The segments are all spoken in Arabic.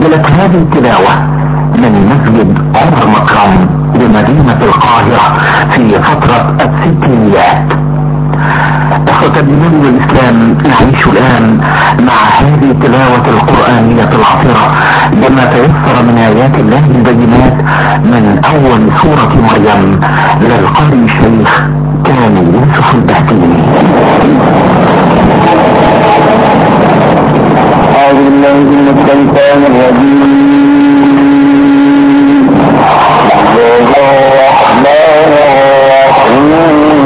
سجلت هذه التلاوة من مسجد عمر مكرم بمدينة القاهرة في فترة الستينيات. اخوة الإيمان والإسلام نعيش الآن مع هذه التلاوة القرآنية العطرة بما تيسر من آيات الله البينات من أول سورة مريم للقارئ الشيخ كان يوسف البهتيني. أعوذ بالله من الشيطان الرجيم الرحمن الرحيم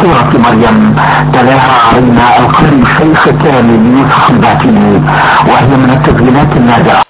سورة مريم. تلاها علينا القارئ الشيخ كامل يوسف الباتني وهي من التسجيلات النادرة